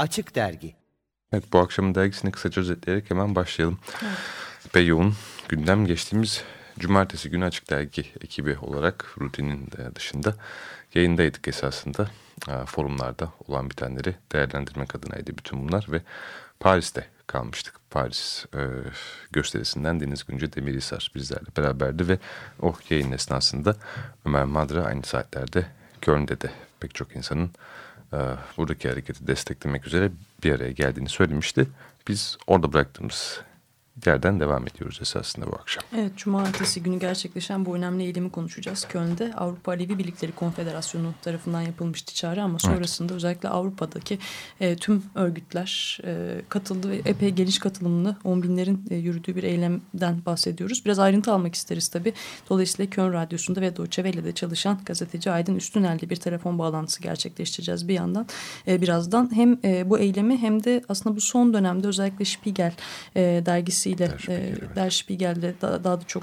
Açık Dergi Evet bu akşamın dergisini kısaca özetleyerek hemen başlayalım. Evet. Epey yoğun gündem geçtiğimiz cumartesi günü Açık Dergi ekibi olarak rutinin dışında yayındaydık esasında. Forumlarda olan bitenleri değerlendirmek adınaydı bütün bunlar ve Paris'te kalmıştık. Paris e, gösterisinden Deniz Günce Demirhisar bizlerle beraberdi ve o yayın esnasında Ömer Madra aynı saatlerde Köln'de de pek çok insanın buradaki hareketi desteklemek üzere bir araya geldiğini söylemişti. Biz orada bıraktığımız yerden devam ediyoruz esasında bu akşam. Evet, cumartesi günü gerçekleşen bu önemli eylemi konuşacağız. Köln'de Avrupa Alevi Birlikleri Konfederasyonu tarafından yapılmıştı çağrı ama sonrasında evet. özellikle Avrupa'daki e, tüm örgütler e, katıldı ve epey geniş katılımlı on binlerin e, yürüdüğü bir eylemden bahsediyoruz. Biraz ayrıntı almak isteriz tabii. Dolayısıyla Köln Radyosu'nda ve Deutsche Welle'de çalışan gazeteci Aydın Üstünel'le bir telefon bağlantısı gerçekleştireceğiz bir yandan. E, birazdan hem e, bu eylemi hem de aslında bu son dönemde özellikle Spiegel e, dergisi dergisiyle, Der Spiegel, e, Der Spiegel'de daha, daha da çok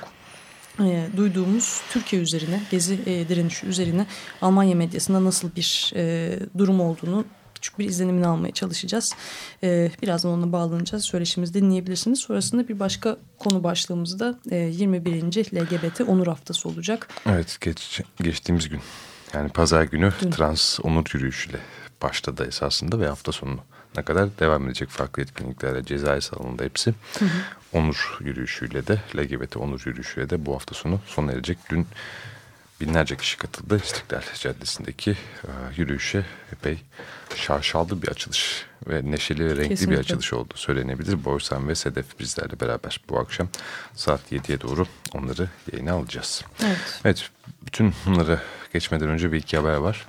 e, duyduğumuz Türkiye üzerine, Gezi e, direnişi üzerine Almanya medyasında nasıl bir e, durum olduğunu küçük bir izlenimini almaya çalışacağız. Ee, birazdan onunla bağlanacağız. Söyleşimizi dinleyebilirsiniz. Sonrasında bir başka konu başlığımızda e, 21. LGBT Onur Haftası olacak. Evet geç, geçtiğimiz gün yani pazar günü Dün. trans onur yürüyüşüyle başladı esasında ve hafta sonu ne kadar devam edecek farklı etkinliklerle cezai salonunda hepsi. Hı hı. Onur yürüyüşüyle de LGBT onur yürüyüşüyle de bu hafta sonu sona erecek. Dün binlerce kişi katıldı İstiklal Caddesi'ndeki e, yürüyüşe epey şarşaldı bir açılış ve neşeli ve renkli Kesinlikle. bir açılış oldu söylenebilir. Boysan ve Sedef bizlerle beraber bu akşam saat 7'ye doğru onları yayına alacağız. Evet. evet bütün bunları geçmeden önce bir iki haber var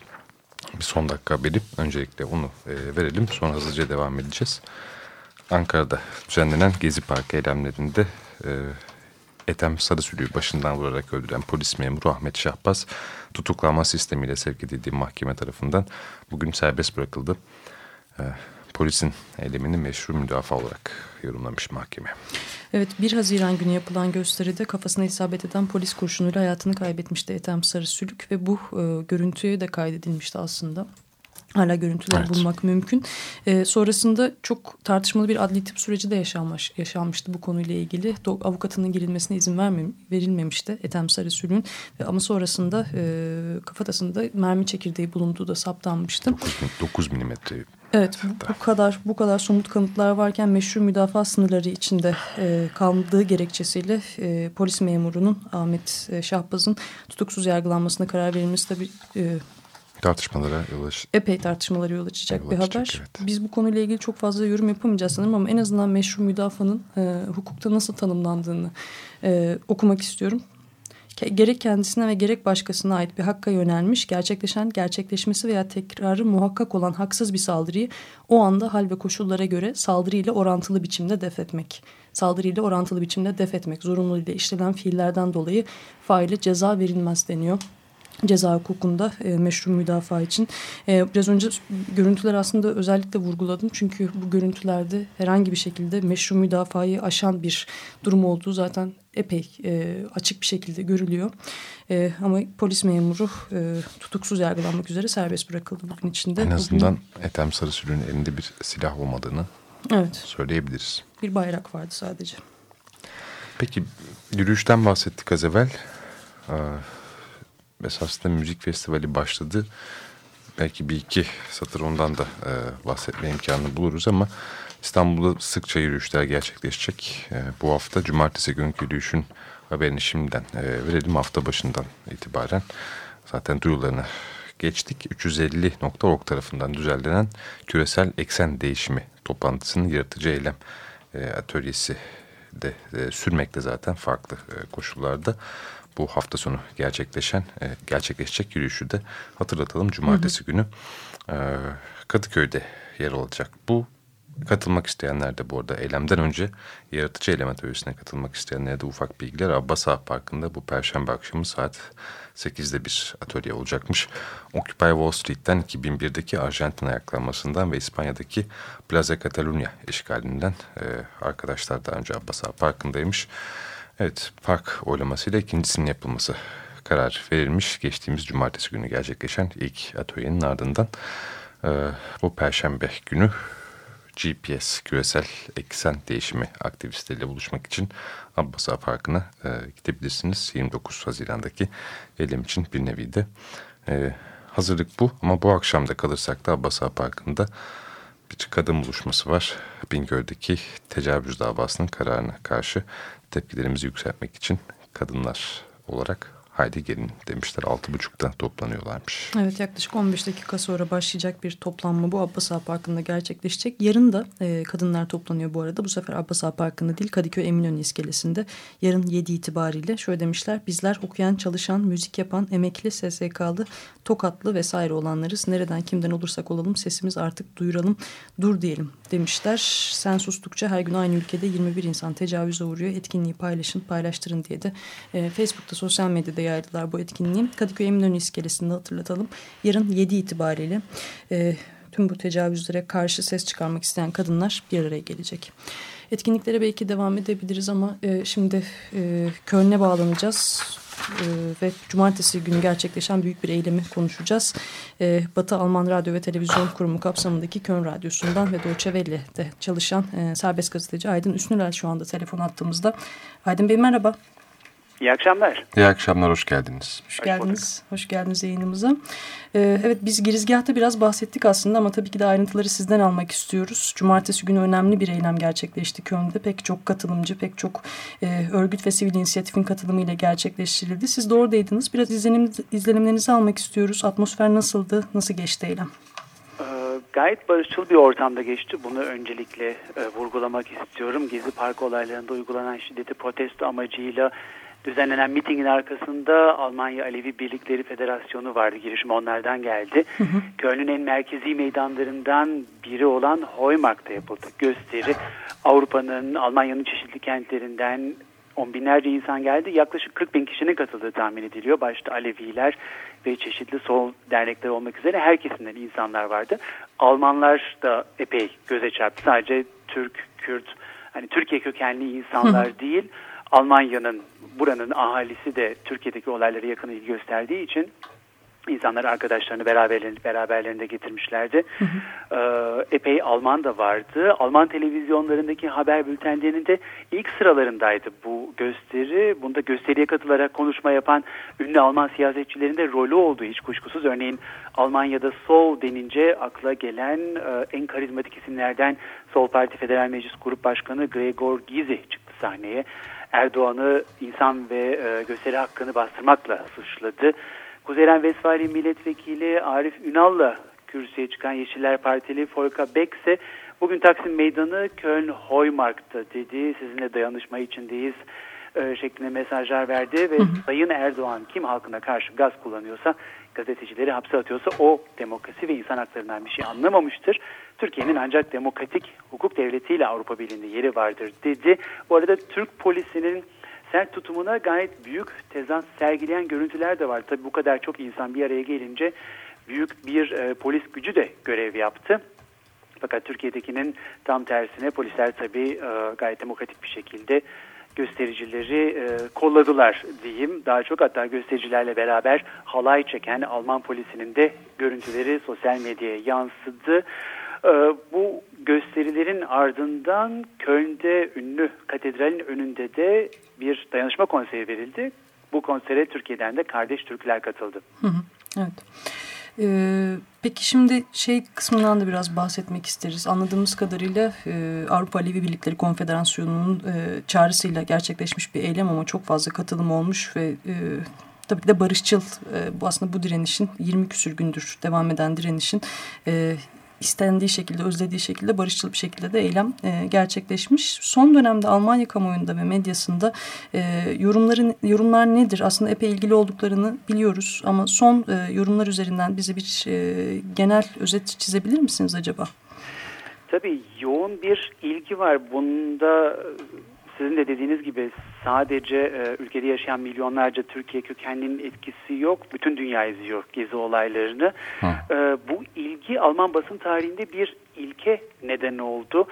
bir son dakika haberi. Öncelikle onu e, verelim. Sonra hızlıca devam edeceğiz. Ankara'da düzenlenen Gezi Parkı eylemlerinde e, Ethem Sarısülü'yü başından vurarak öldüren polis memuru Ahmet Şahbaz tutuklama sistemiyle sevk edildiği mahkeme tarafından bugün serbest bırakıldı. E, polisin eylemini meşru müdafaa olarak yorumlamış mahkeme. Evet 1 Haziran günü yapılan gösteride kafasına isabet eden polis kurşunuyla hayatını kaybetmişti Ethem Sarısülük ve bu e, görüntüye de kaydedilmişti aslında. Hala görüntüler evet. bulmak mümkün. Ee, sonrasında çok tartışmalı bir adli tip süreci de yaşanmış, yaşanmıştı bu konuyla ilgili. Do avukatının girilmesine izin vermem, verilmemişti Ethem Sarısülük'ün. Ama sonrasında e, kafatasında mermi çekirdeği bulunduğu da saptanmıştı. 9 milimetre Evet bu, bu kadar bu kadar somut kanıtlar varken meşru müdafaa sınırları içinde e, kaldığı gerekçesiyle e, polis memurunun Ahmet e, Şahbaz'ın tutuksuz yargılanmasına karar verilmesi tabii e, tartışmalara yol açacak. Epey tartışmalara yol açacak yol bir açacak, haber. Evet. Biz bu konuyla ilgili çok fazla yorum yapamayacağız sanırım ama en azından meşru müdafaanın e, hukukta nasıl tanımlandığını e, okumak istiyorum gerek kendisine ve gerek başkasına ait bir hakka yönelmiş, gerçekleşen, gerçekleşmesi veya tekrarı muhakkak olan haksız bir saldırıyı o anda hal ve koşullara göre saldırıyla orantılı biçimde def etmek. Saldırıyla orantılı biçimde def etmek zorunluluğuyla işlenen fiillerden dolayı faile ceza verilmez deniyor ceza hukukunda e, meşru müdafaa için. E, biraz önce görüntüler aslında özellikle vurguladım. Çünkü bu görüntülerde herhangi bir şekilde meşru müdafayı aşan bir durum olduğu zaten epey e, açık bir şekilde görülüyor. E, ama polis memuru e, tutuksuz yargılanmak üzere serbest bırakıldı bugün içinde. En azından bugün... Ethem Sarısülü'nün elinde bir silah olmadığını evet. söyleyebiliriz. Bir bayrak vardı sadece. Peki yürüyüşten bahsettik az evvel. Ee, esasında müzik festivali başladı. Belki bir iki satır ondan da e, bahsetme imkanı buluruz ama İstanbul'da sıkça yürüyüşler gerçekleşecek. E, bu hafta cumartesi günkü yürüyüşün haberini şimdiden e, verelim hafta başından itibaren. Zaten duyularını geçtik. 350.org tarafından düzenlenen küresel eksen değişimi toplantısının yaratıcı eylem e, atölyesi de e, sürmekte zaten farklı e, koşullarda bu hafta sonu gerçekleşen e, gerçekleşecek yürüyüşü de hatırlatalım. Cumartesi hı hı. günü e, Kadıköy'de yer alacak. Bu katılmak isteyenler de bu arada eylemden önce yaratıcı eylem atölyesine katılmak isteyenlere de ufak bilgiler. Abbas Ağa Parkı'nda bu perşembe akşamı saat 8'de bir atölye olacakmış. Occupy Wall Street'ten 2001'deki Arjantin ayaklanmasından ve İspanya'daki Plaza Catalunya işgalinden e, arkadaşlar daha önce Abbas Ağa Parkı'ndaymış. Evet, park oylamasıyla ikincisinin yapılması karar verilmiş. Geçtiğimiz cumartesi günü gerçekleşen ilk atölyenin ardından e, bu perşembe günü GPS küresel eksen değişimi aktivistleriyle buluşmak için Abbas Ağa Parkı'na e, gidebilirsiniz. 29 Haziran'daki eylem için bir nevi de e, hazırlık bu. Ama bu akşam da kalırsak da Abbas Ağa Parkı'nda bir kadın buluşması var. Bingöl'deki tecavüz davasının kararına karşı tepkilerimizi yükseltmek için kadınlar olarak haydi gelin demişler. Altı buçukta toplanıyorlarmış. Evet yaklaşık 15 dakika sonra başlayacak bir toplanma bu Abbas Ağa Parkı'nda gerçekleşecek. Yarın da e, kadınlar toplanıyor bu arada. Bu sefer Abbas Ağa Parkı'nda değil Kadıköy Eminönü iskelesinde. Yarın 7 itibariyle şöyle demişler. Bizler okuyan, çalışan, müzik yapan, emekli, SSK'lı, tokatlı vesaire olanlarız. Nereden kimden olursak olalım sesimiz artık duyuralım, dur diyelim demişler. Sen sustukça her gün aynı ülkede 21 insan tecavüze uğruyor. Etkinliği paylaşın, paylaştırın diye de e, Facebook'ta, sosyal medyada yaydılar bu etkinliği. Kadıköy Eminönü iskelesinde hatırlatalım. Yarın 7 itibariyle e, tüm bu tecavüzlere karşı ses çıkarmak isteyen kadınlar bir araya gelecek. Etkinliklere belki devam edebiliriz ama e, şimdi e, Köln'e bağlanacağız. Ee, ve cumartesi günü gerçekleşen büyük bir eylemi konuşacağız. Ee, Batı Alman Radyo ve Televizyon Kurumu kapsamındaki Köln Radyosu'ndan ve Deutsche Welle'de çalışan e, serbest gazeteci Aydın Üstünel şu anda telefon attığımızda. Aydın Bey merhaba. İyi akşamlar. İyi akşamlar, hoş geldiniz. Hoş, hoş geldiniz, bulduk. hoş geldiniz yayınımıza. Ee, evet biz girizgahta biraz bahsettik aslında ama tabii ki de ayrıntıları sizden almak istiyoruz. Cumartesi günü önemli bir eylem gerçekleşti Köln'de. Pek çok katılımcı, pek çok e, örgüt ve sivil inisiyatifin katılımıyla gerçekleştirildi. Siz de oradaydınız. Biraz izlenim, izlenimlerinizi almak istiyoruz. Atmosfer nasıldı, nasıl geçti eylem? Ee, gayet barışçıl bir ortamda geçti. Bunu öncelikle e, vurgulamak istiyorum. Gezi Park olaylarında uygulanan şiddeti protesto amacıyla düzenlenen mitingin arkasında Almanya Alevi Birlikleri Federasyonu vardı. Girişim onlardan geldi. Köln'ün en merkezi meydanlarından biri olan Heumarkt'ta yapıldı. Gösteri Avrupa'nın, Almanya'nın çeşitli kentlerinden on binlerce insan geldi. Yaklaşık 40 bin kişinin katıldığı tahmin ediliyor. Başta Aleviler ve çeşitli sol dernekler olmak üzere her kesimden insanlar vardı. Almanlar da epey göze çarptı. Sadece Türk, Kürt, hani Türkiye kökenli insanlar değil Almanya'nın buranın ahalisi de Türkiye'deki olaylara yakın ilgi gösterdiği için insanlar arkadaşlarını beraberlerinde, beraberlerinde getirmişlerdi. Hı hı. Ee, epey Alman da vardı. Alman televizyonlarındaki haber bültenlerinde ilk sıralarındaydı bu gösteri. Bunda gösteriye katılarak konuşma yapan ünlü Alman siyasetçilerin de rolü oldu hiç kuşkusuz. Örneğin Almanya'da sol denince akla gelen e, en karizmatik isimlerden Sol Parti Federal Meclis Grup Başkanı Gregor Gysi çıktı sahneye. Erdoğan'ı insan ve e, gösteri hakkını bastırmakla suçladı. Kuzeyren Vesfali Milletvekili Arif Ünal'la kürsüye çıkan Yeşiller Partili Folka Beck ise bugün Taksim Meydanı Köln Heumarkt'ta dedi. Sizinle dayanışma içindeyiz e, şeklinde mesajlar verdi ve. Sayın Erdoğan kim halkına karşı gaz kullanıyorsa gazetecileri hapse atıyorsa o demokrasi ve insan haklarından bir şey anlamamıştır. Türkiye'nin ancak demokratik hukuk devletiyle Avrupa Birliği'nde yeri vardır dedi. Bu arada Türk polisinin sert tutumuna gayet büyük tezat sergileyen görüntüler de var. Tabii bu kadar çok insan bir araya gelince büyük bir e, polis gücü de görev yaptı. Fakat Türkiye'dekinin tam tersine polisler tabii e, gayet demokratik bir şekilde göstericileri e, kolladılar diyeyim. Daha çok hatta göstericilerle beraber halay çeken Alman polisinin de görüntüleri sosyal medyaya yansıdı. E, bu gösterilerin ardından Köln'de ünlü katedralin önünde de bir dayanışma konseri verildi. Bu konsere Türkiye'den de Kardeş Türkler katıldı. Hı hı, evet. Ee, peki şimdi şey kısmından da biraz bahsetmek isteriz. Anladığımız kadarıyla e, Avrupa Alevi Birlikleri Konfederasyonu'nun e, çağrısıyla gerçekleşmiş bir eylem ama çok fazla katılım olmuş ve e, tabii de barışçıl e, bu aslında bu direnişin 20 küsür gündür devam eden direnişin e, istendiği şekilde, özlediği şekilde, barışçıl bir şekilde de eylem e, gerçekleşmiş. Son dönemde Almanya kamuoyunda ve medyasında e, yorumların yorumlar nedir? Aslında epey ilgili olduklarını biliyoruz ama son e, yorumlar üzerinden bize bir e, genel özet çizebilir misiniz acaba? Tabii yoğun bir ilgi var. Bunda sizin de dediğiniz gibi sadece e, ülkede yaşayan milyonlarca Türkiye kökenlinin etkisi yok. Bütün dünya izliyor gezi olaylarını. E, bu ilgi Alman basın tarihinde bir ilke neden oldu.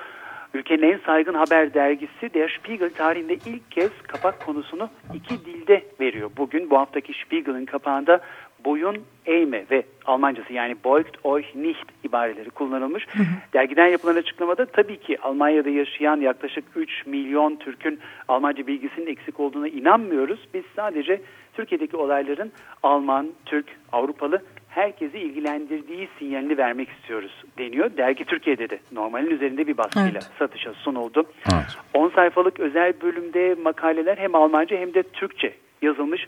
Ülkenin en saygın haber dergisi Der Spiegel tarihinde ilk kez kapak konusunu iki dilde veriyor. Bugün bu haftaki Spiegel'in kapağında boyun eğme ve Almancası yani beugt euch nicht ibareleri kullanılmış. Hı hı. Dergiden yapılan açıklamada tabii ki Almanya'da yaşayan yaklaşık 3 milyon Türk'ün Almanca bilgisinin eksik olduğuna inanmıyoruz. Biz sadece Türkiye'deki olayların Alman, Türk, Avrupalı herkesi ilgilendirdiği sinyalini vermek istiyoruz deniyor. Dergi Türkiye'de de normalin üzerinde bir baskıyla evet. satışa sunuldu. Evet. 10 sayfalık özel bölümde makaleler hem Almanca hem de Türkçe yazılmış.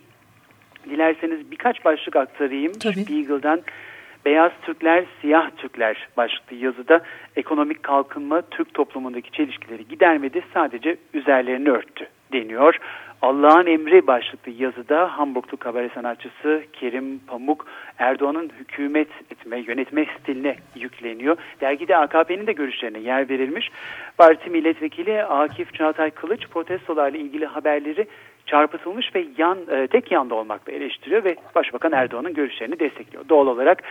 Dilerseniz birkaç başlık aktarayım. Tabii. Spiegel'dan Beyaz Türkler, Siyah Türkler başlıklı yazıda ekonomik kalkınma Türk toplumundaki çelişkileri gidermedi sadece üzerlerini örttü deniyor. Allah'ın emri başlıklı yazıda Hamburglu kabare sanatçısı Kerim Pamuk Erdoğan'ın hükümet etme, yönetme stiline yükleniyor. Dergide AKP'nin de görüşlerine yer verilmiş. Parti milletvekili Akif Çağatay Kılıç protestolarla ilgili haberleri çarpıtılmış ve yan e, tek yanda olmakla eleştiriyor ve Başbakan Erdoğan'ın görüşlerini destekliyor. Doğal olarak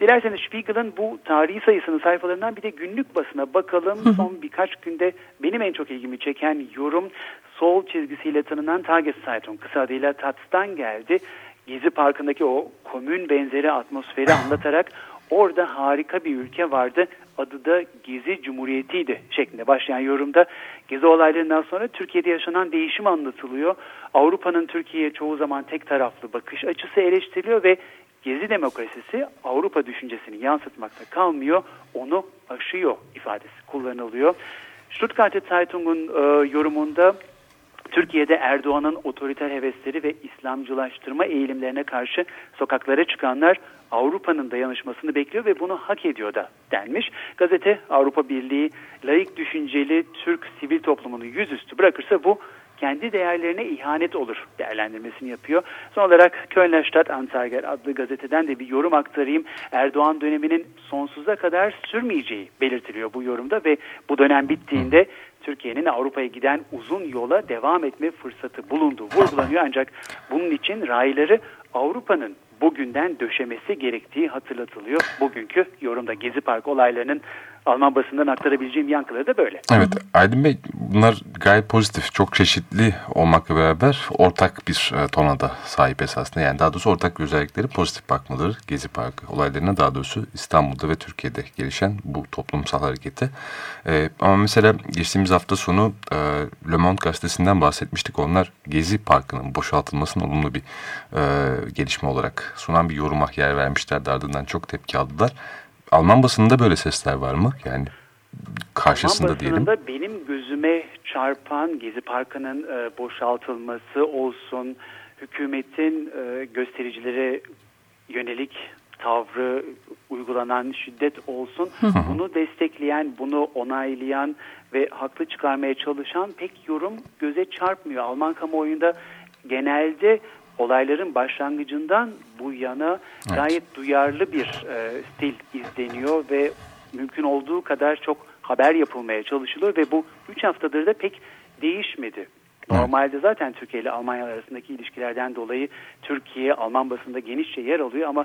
Dilerseniz Spiegel'ın bu tarihi sayısının sayfalarından bir de günlük basına bakalım. Son birkaç günde benim en çok ilgimi çeken yorum sol çizgisiyle tanınan Tageszeitung kısa adıyla TATS'tan geldi. Gezi Parkı'ndaki o komün benzeri atmosferi anlatarak orada harika bir ülke vardı. Adı da Gezi Cumhuriyeti'ydi şeklinde başlayan yorumda Gezi olaylarından sonra Türkiye'de yaşanan değişim anlatılıyor. Avrupa'nın Türkiye'ye çoğu zaman tek taraflı bakış açısı eleştiriliyor ve Gezi demokrasisi Avrupa düşüncesini yansıtmakta kalmıyor, onu aşıyor ifadesi kullanılıyor. Stuttgarter Zeitung'un e, yorumunda Türkiye'de Erdoğan'ın otoriter hevesleri ve İslamcılaştırma eğilimlerine karşı sokaklara çıkanlar Avrupa'nın dayanışmasını bekliyor ve bunu hak ediyor da denmiş. Gazete Avrupa Birliği laik düşünceli Türk sivil toplumunu yüzüstü bırakırsa bu kendi değerlerine ihanet olur değerlendirmesini yapıyor. Son olarak Kölner Stadt Anzeiger adlı gazeteden de bir yorum aktarayım. Erdoğan döneminin sonsuza kadar sürmeyeceği belirtiliyor bu yorumda ve bu dönem bittiğinde Türkiye'nin Avrupa'ya giden uzun yola devam etme fırsatı bulunduğu vurgulanıyor. Ancak bunun için rayları Avrupa'nın bugünden döşemesi gerektiği hatırlatılıyor. Bugünkü yorumda Gezi Park olaylarının Alman basından aktarabileceğim yankıları da böyle. Evet Aydın Bey bunlar gayet pozitif. Çok çeşitli olmakla beraber ortak bir e, tonada sahip esasında. Yani daha doğrusu ortak özellikleri pozitif bakmaları Gezi Parkı olaylarına daha doğrusu İstanbul'da ve Türkiye'de gelişen bu toplumsal harekete. Ee, ama mesela geçtiğimiz hafta sonu e, Le Monde gazetesinden bahsetmiştik. Onlar Gezi Parkı'nın boşaltılmasının olumlu bir e, gelişme olarak sunan bir yoruma yer vermişlerdi. Ardından çok tepki aldılar. Alman basınında böyle sesler var mı? Yani karşısında Alman diyelim. benim gözüme çarpan Gezi Parkı'nın e, boşaltılması olsun, hükümetin e, göstericilere yönelik tavrı, uygulanan şiddet olsun. bunu destekleyen, bunu onaylayan ve haklı çıkarmaya çalışan pek yorum göze çarpmıyor. Alman kamuoyunda genelde olayların başlangıcından bu yana evet. gayet duyarlı bir e, stil izleniyor ve mümkün olduğu kadar çok haber yapılmaya çalışılıyor ve bu 3 haftadır da pek değişmedi. Normalde zaten Türkiye ile Almanya arasındaki ilişkilerden dolayı Türkiye Alman basında genişçe yer alıyor ama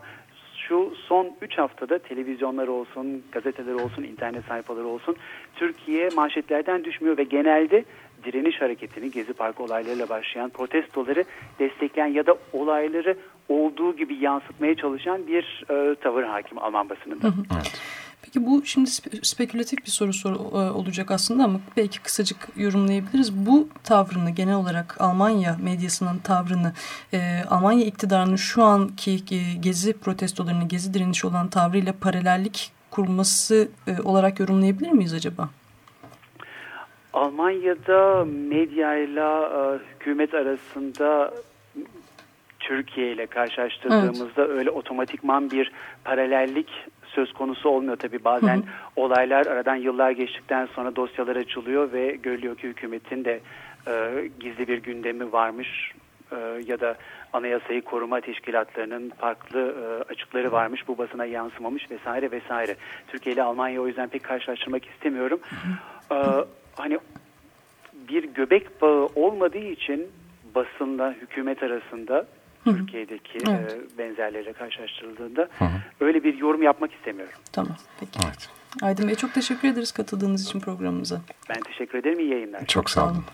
şu son 3 haftada televizyonlar olsun, gazeteler olsun, internet sayfaları olsun Türkiye manşetlerden düşmüyor ve genelde direniş hareketini, Gezi Parkı olaylarıyla başlayan protestoları destekleyen ya da olayları olduğu gibi yansıtmaya çalışan bir e, tavır hakim Alman basınında. Hı hı. Evet. Peki bu şimdi spekülatif bir soru, soru e, olacak aslında ama belki kısacık yorumlayabiliriz. Bu tavrını genel olarak Almanya medyasının tavrını, e, Almanya iktidarının şu anki e, gezi protestolarını, gezi direnişi olan tavrıyla paralellik kurması e, olarak yorumlayabilir miyiz acaba? Almanya'da medya ile hükümet arasında Türkiye ile karşılaştırdığımızda evet. öyle otomatikman bir paralellik söz konusu olmuyor tabi bazen hı hı. olaylar aradan yıllar geçtikten sonra dosyalar açılıyor ve görülüyor ki hükümetin de e, gizli bir gündemi varmış e, ya da anayasayı koruma teşkilatlarının farklı e, açıkları varmış bu basına yansımamış vesaire vesaire. Türkiye ile Almanya o yüzden pek karşılaştırmak istemiyorum. Hı hı. E, hani bir göbek bağı olmadığı için basınla hükümet arasında Hı. Türkiye'deki evet. e, benzerleriyle karşılaştırıldığında Hı. öyle bir yorum yapmak istemiyorum. Tamam peki. Evet. Aydın Bey çok teşekkür ederiz katıldığınız için programımıza. Ben teşekkür ederim. İyi yayınlar. Çok sağ olun.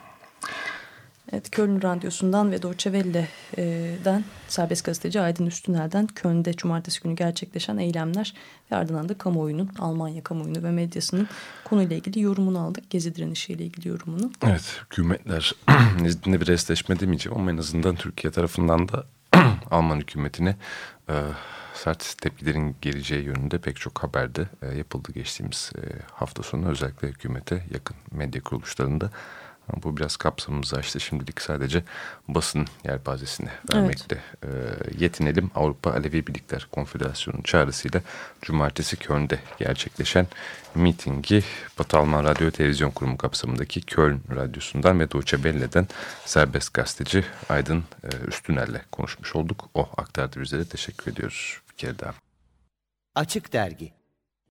Evet, Köln Radyosu'ndan ve Deutsche Welle'den serbest gazeteci Aydın Üstünel'den Köln'de cumartesi günü gerçekleşen eylemler ve ardından da kamuoyunun, Almanya kamuoyunu ve medyasının konuyla ilgili yorumunu aldık. Gezi direnişiyle ilgili yorumunu. Evet, hükümetler nezdinde bir restleşme demeyeceğim ama en azından Türkiye tarafından da Alman hükümetine e, sert tepkilerin geleceği yönünde pek çok haberde e, yapıldı geçtiğimiz e, hafta sonu özellikle hükümete yakın medya kuruluşlarında. Bu biraz kapsamımızı açtı. Şimdilik sadece basın yelpazesini vermekte evet. e, yetinelim. Avrupa Alevi Birlikler Konfederasyonu çağrısıyla cumartesi Köln'de gerçekleşen mitingi Batı Alman Radyo Televizyon Kurumu kapsamındaki Köln Radyosu'ndan ve Deutsche Welle'den serbest gazeteci Aydın e, Üstüner'le konuşmuş olduk. O aktardı bize de teşekkür ediyoruz bir kere daha. Açık Dergi